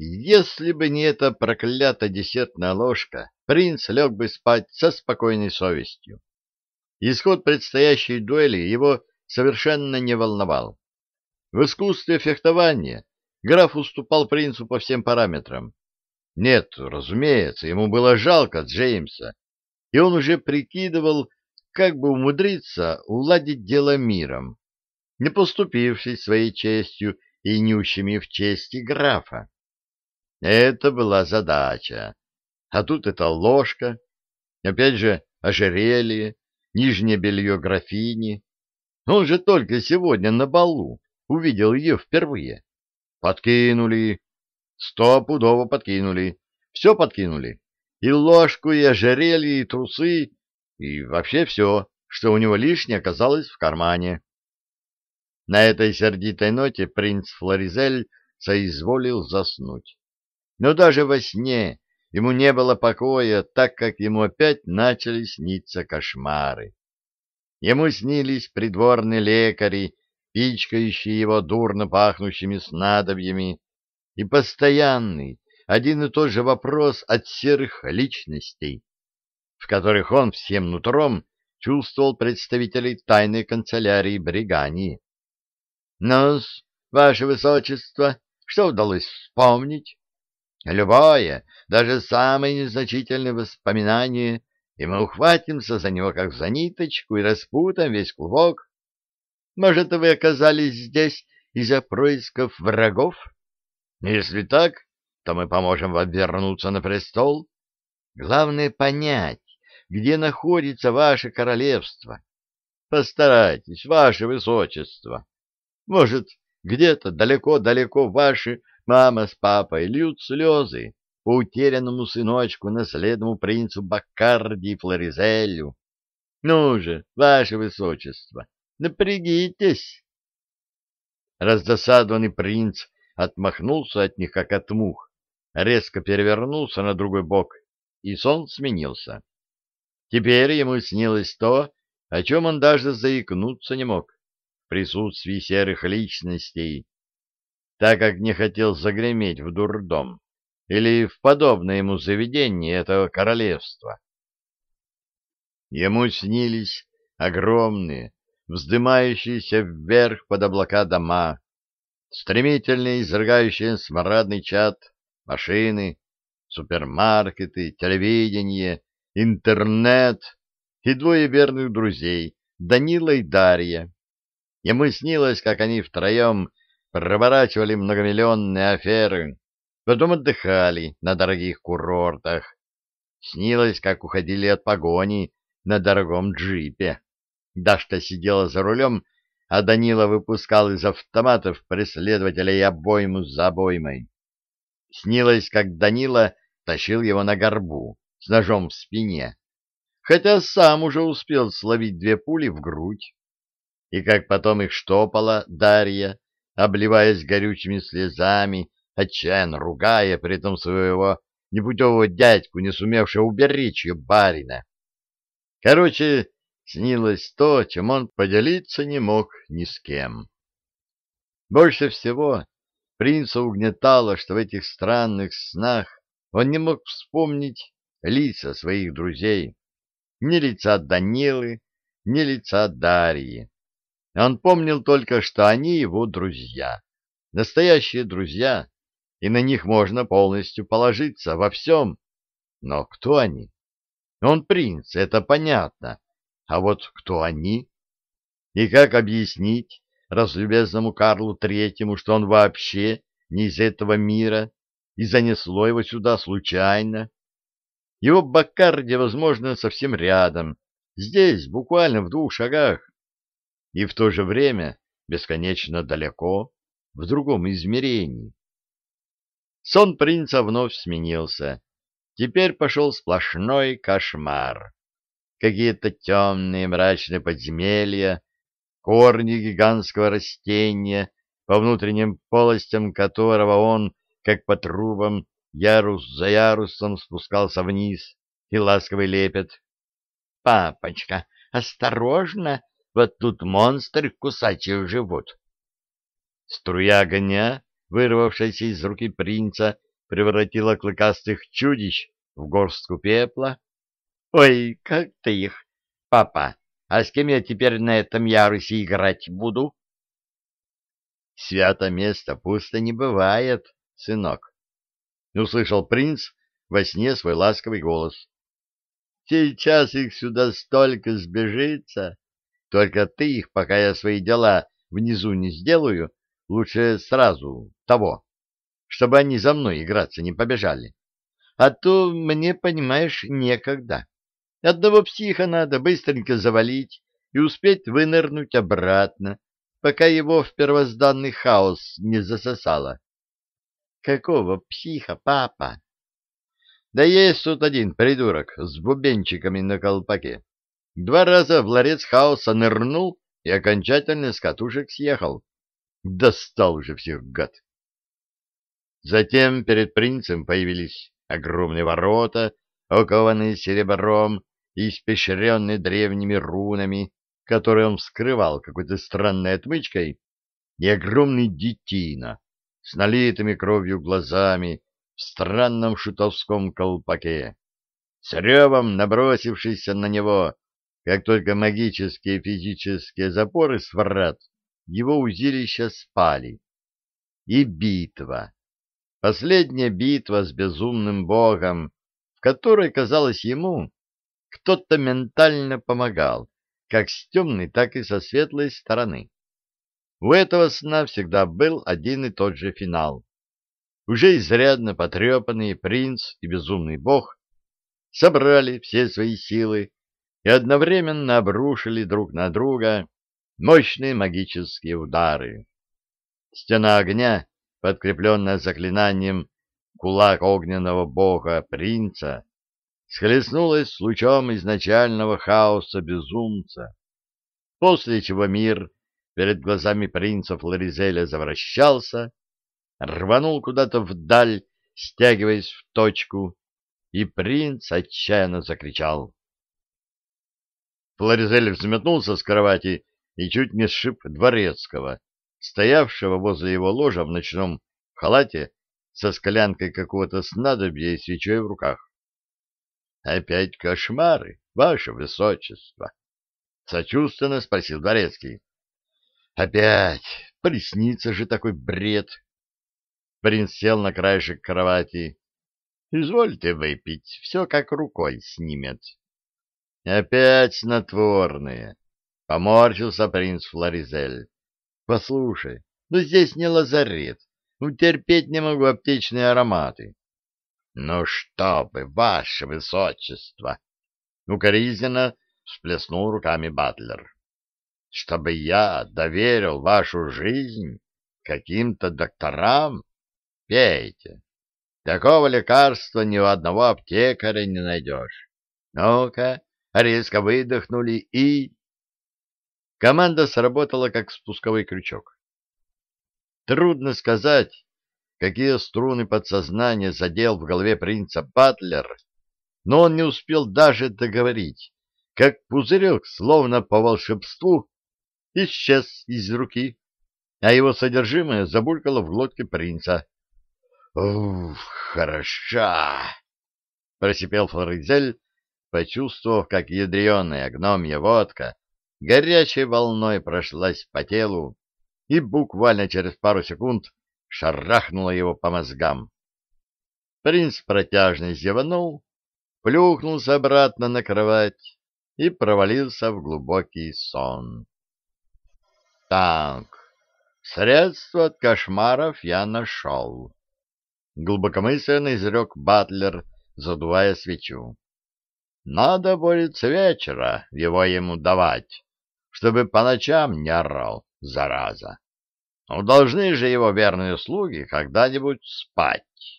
Если бы не эта проклятая десертная ложка, принц лег бы спать со спокойной совестью. Исход предстоящей дуэли его совершенно не волновал. В искусстве фехтования граф уступал принцу по всем параметрам. Нет, разумеется, ему было жалко Джеймса, и он уже прикидывал, как бы умудриться уладить дело миром, не поступившись своей честью и не ущемив чести графа. Это была задача. А тут эта ложка, опять же ожерелье, нижнее белье графини. Он же только сегодня на балу увидел ее впервые. Подкинули, стопудово подкинули, все подкинули. И ложку, и ожерелье, и трусы, и вообще все, что у него лишнее оказалось в кармане. На этой сердитой ноте принц Флоризель соизволил заснуть. Но даже во сне ему не было покоя, так как ему опять начали сниться кошмары. Ему снились придворные лекари, пичкающие его дурно пахнущими снадобьями, и постоянный, один и тот же вопрос от серых личностей, в которых он всем нутром чувствовал представителей тайной канцелярии Бригании. ну ваше высочество, что удалось вспомнить? Любое, даже самое незначительное воспоминание, и мы ухватимся за него, как за ниточку, и распутаем весь клубок. Может, вы оказались здесь из-за происков врагов? Если так, то мы поможем вам вернуться на престол. Главное — понять, где находится ваше королевство. Постарайтесь, ваше высочество. Может, где-то далеко-далеко ваши Мама с папой льют слезы по утерянному сыночку, наследному принцу Баккарди и Флоризелю. Ну же, ваше высочество, напрягитесь. Раздосадованный принц отмахнулся от них, как от мух, резко перевернулся на другой бок, и сон сменился. Теперь ему снилось то, о чем он даже заикнуться не мог присутствии серых личностей, так как не хотел загреметь в дурдом или в подобное ему заведение этого королевства. Ему снились огромные, вздымающиеся вверх под облака дома, стремительно изрыгающие смрадный чад, машины, супермаркеты, телевидение, интернет и двое верных друзей, Данила и Дарья. Ему снилось, как они втроем проворачивали многомиллионные аферы, потом отдыхали на дорогих курортах. Снилось, как уходили от погони на дорогом джипе. Дашка сидела за рулем, а Данила выпускал из автоматов преследователей обойму за обоймой. Снилось, как Данила тащил его на горбу с ножом в спине, хотя сам уже успел словить две пули в грудь. И как потом их штопала Дарья, обливаясь горючими слезами, отчаянно ругая при этом своего непутевого дядьку, не сумевшего уберечь ее барина. Короче, снилось то, чем он поделиться не мог ни с кем. Больше всего принца угнетало, что в этих странных снах он не мог вспомнить лица своих друзей, ни лица Данилы, ни лица Дарьи. Он помнил только, что они его друзья, настоящие друзья, и на них можно полностью положиться во всем. Но кто они? Он принц, это понятно. А вот кто они? И как объяснить разлюбезному Карлу Третьему, что он вообще не из этого мира и занесло его сюда случайно? Его Баккарди, возможно, совсем рядом, здесь, буквально в двух шагах и в то же время бесконечно далеко, в другом измерении. Сон принца вновь сменился. Теперь пошел сплошной кошмар. Какие-то темные мрачные подземелья, корни гигантского растения, по внутренним полостям которого он, как по трубам, ярус за ярусом спускался вниз, и ласковый лепет. — Папочка, осторожно, вот тут монстры кусачие живут. Струя огня, вырвавшаяся из руки принца, превратила клыкастых чудищ в горстку пепла. — Ой, как ты их, папа! А с кем я теперь на этом ярусе играть буду? — Свято место пусто не бывает, сынок. Услышал принц во сне свой ласковый голос. — Сейчас их сюда столько сбежится. Только ты их, пока я свои дела внизу не сделаю, лучше сразу того, чтобы они за мной играться не побежали. А то мне, понимаешь, некогда. Одного психа надо быстренько завалить и успеть вынырнуть обратно, пока его в первозданный хаос не засосало. Какого психа, папа? Да есть тут один придурок с бубенчиками на колпаке. Два раза в ларец хаоса нырнул и окончательно с катушек съехал. Достал уже всех гад. Затем перед принцем появились огромные ворота, окованные серебром и испещренные древними рунами, которые он вскрывал какой-то странной отмычкой, и огромный детина с налитыми кровью глазами в странном шутовском колпаке, с ревом набросившийся на него, как только магические и физические запоры с его узилища спали. И битва. Последняя битва с безумным богом, в которой, казалось ему, кто-то ментально помогал, как с темной, так и со светлой стороны. У этого сна всегда был один и тот же финал. Уже изрядно потрепанный принц и безумный бог собрали все свои силы и одновременно обрушили друг на друга мощные магические удары. Стена огня подкрепленная заклинанием кулак огненного бога принца, схлестнулась с лучом изначального хаоса безумца, после чего мир перед глазами принца Флоризеля завращался, рванул куда-то вдаль, стягиваясь в точку, и принц отчаянно закричал. Флоризель взметнулся с кровати и чуть не сшиб дворецкого, стоявшего возле его ложа в ночном халате со склянкой какого-то снадобья и свечой в руках. — Опять кошмары, ваше высочество? — сочувственно спросил дворецкий. — Опять! Приснится же такой бред! Принц сел на краешек кровати. — Извольте выпить, все как рукой снимет. — Опять снотворные! — поморщился принц Флоризель. Послушай, ну здесь не лазарет. Ну, терпеть не могу аптечные ароматы. Ну что вы, ваше высочество! Укоризненно всплеснул руками Батлер. Чтобы я доверил вашу жизнь каким-то докторам? Пейте. Такого лекарства ни у одного аптекаря не найдешь. Ну-ка, резко выдохнули и... Команда сработала как спусковой крючок. Трудно сказать, какие струны подсознания задел в голове принца Батлер, но он не успел даже договорить, как пузырек, словно по волшебству, исчез из руки, а его содержимое забулькало в глотке принца. «Ух, хороша!» — просипел Флоризель, почувствовав, как ядреная гномья водка горячей волной прошлась по телу и буквально через пару секунд шарахнула его по мозгам. Принц протяжно зевнул, плюхнулся обратно на кровать и провалился в глубокий сон. Так, средство от кошмаров я нашел. Глубокомысленно изрек Батлер, задувая свечу. Надо будет с вечера его ему давать чтобы по ночам не орал, зараза. Ну, должны же его верные слуги когда-нибудь спать.